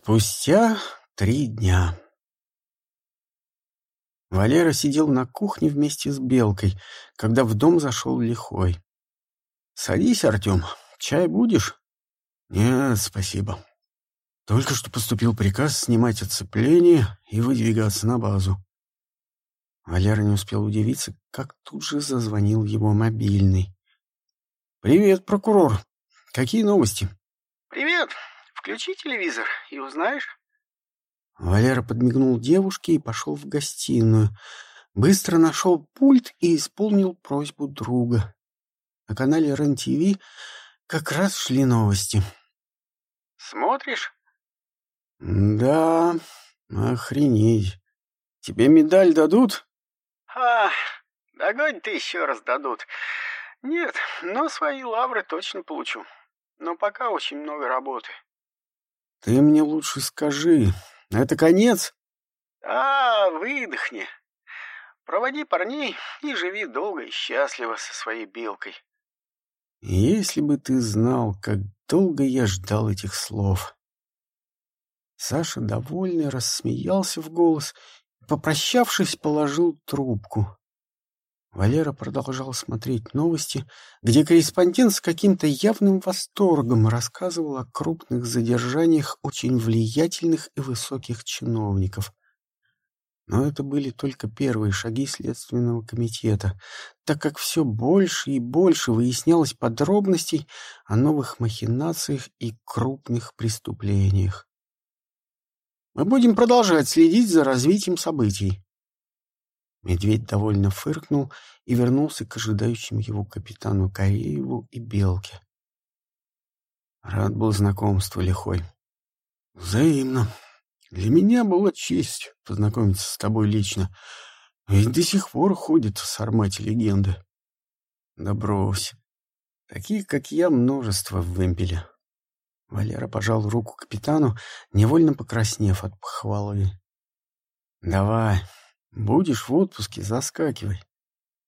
Спустя три дня. Валера сидел на кухне вместе с Белкой, когда в дом зашел лихой. «Садись, Артем, чай будешь?» «Нет, спасибо. Только что поступил приказ снимать оцепление и выдвигаться на базу». Валера не успел удивиться, как тут же зазвонил его мобильный. «Привет, прокурор. Какие новости?» «Привет. Включи телевизор и узнаешь. Валера подмигнул девушке и пошел в гостиную. Быстро нашел пульт и исполнил просьбу друга. На канале РЕН-ТВ как раз шли новости. «Смотришь?» «Да, охренеть. Тебе медаль дадут?» «А, догонь-то еще раз дадут. Нет, но свои лавры точно получу. Но пока очень много работы». Ты мне лучше скажи, это конец? А, выдохни. Проводи парней и живи долго и счастливо со своей белкой. Если бы ты знал, как долго я ждал этих слов. Саша, довольный, рассмеялся в голос и, попрощавшись, положил трубку. Валера продолжал смотреть новости, где корреспондент с каким-то явным восторгом рассказывал о крупных задержаниях очень влиятельных и высоких чиновников. Но это были только первые шаги Следственного комитета, так как все больше и больше выяснялось подробностей о новых махинациях и крупных преступлениях. Мы будем продолжать следить за развитием событий. Медведь довольно фыркнул и вернулся к ожидающим его капитану Корееву и Белке. Рад был знакомству лихой. Взаимно. Для меня была честь познакомиться с тобой лично. Ведь до сих пор ходит в Сармате легенды. Да брось. Таких, как я, множество в вымпеле. Валера пожал руку капитану, невольно покраснев от похвалы. «Давай, Будешь в отпуске, заскакивай.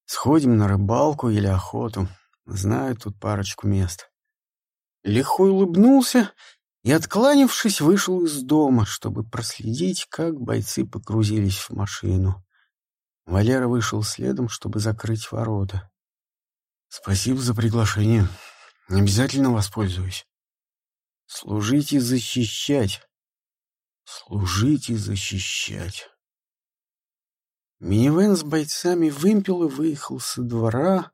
Сходим на рыбалку или охоту. Знаю тут парочку мест. Лихой улыбнулся и, откланившись, вышел из дома, чтобы проследить, как бойцы погрузились в машину. Валера вышел следом, чтобы закрыть ворота. «Спасибо за приглашение. Обязательно воспользуюсь. Служить и защищать. Служить и защищать». Минивэн с бойцами вымпел и выехал со двора,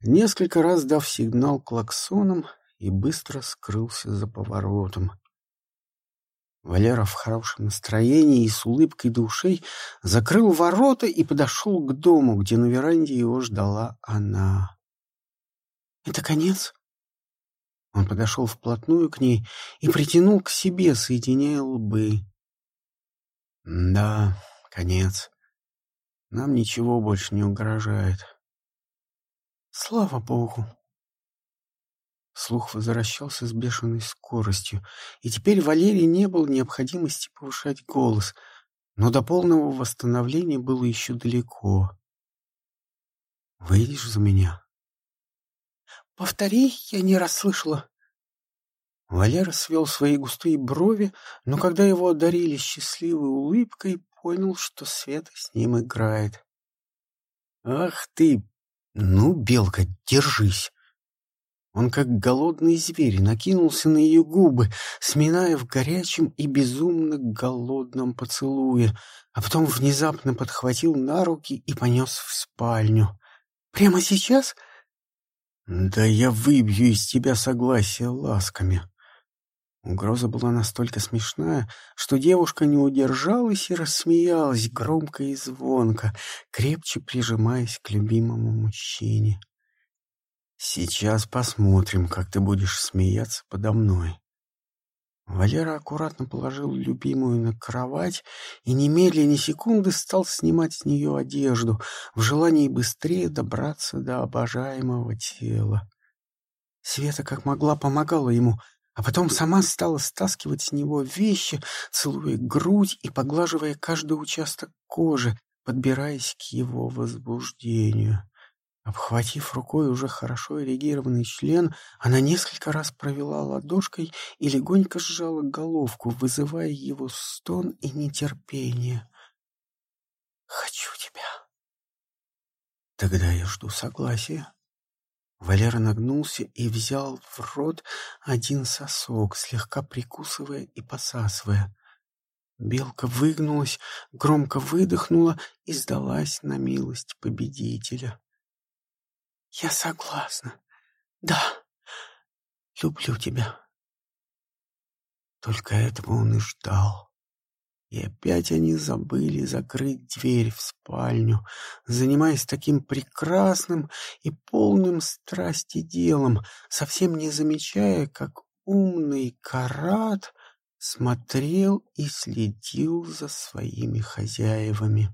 несколько раз дав сигнал клаксоном и быстро скрылся за поворотом. Валера в хорошем настроении и с улыбкой до закрыл ворота и подошел к дому, где на веранде его ждала она. «Это конец?» Он подошел вплотную к ней и притянул к себе, соединяя лбы. «Да, конец», нам ничего больше не угрожает. Слава богу. Слух возвращался с бешеной скоростью, и теперь Валерий не был необходимости повышать голос, но до полного восстановления было еще далеко. «Выйдешь за меня?» «Повтори, я не расслышала». Валера свел свои густые брови, но когда его одарили счастливой улыбкой, понял, что Света с ним играет. «Ах ты! Ну, Белка, держись!» Он, как голодный зверь, накинулся на ее губы, сминая в горячем и безумно голодном поцелуе, а потом внезапно подхватил на руки и понес в спальню. «Прямо сейчас?» «Да я выбью из тебя согласие ласками!» Угроза была настолько смешная, что девушка не удержалась и рассмеялась громко и звонко, крепче прижимаясь к любимому мужчине. «Сейчас посмотрим, как ты будешь смеяться подо мной». Валера аккуратно положил любимую на кровать и немедленно ни секунды стал снимать с нее одежду в желании быстрее добраться до обожаемого тела. Света как могла помогала ему, а потом сама стала стаскивать с него вещи, целуя грудь и поглаживая каждый участок кожи, подбираясь к его возбуждению. Обхватив рукой уже хорошо эрегированный член, она несколько раз провела ладошкой и легонько сжала головку, вызывая его стон и нетерпение. «Хочу тебя!» «Тогда я жду согласия». Валера нагнулся и взял в рот один сосок, слегка прикусывая и посасывая. Белка выгнулась, громко выдохнула и сдалась на милость победителя. «Я согласна. Да, люблю тебя». Только этого он и ждал. И опять они забыли закрыть дверь в спальню, занимаясь таким прекрасным и полным страсти делом, совсем не замечая, как умный Карат смотрел и следил за своими хозяевами.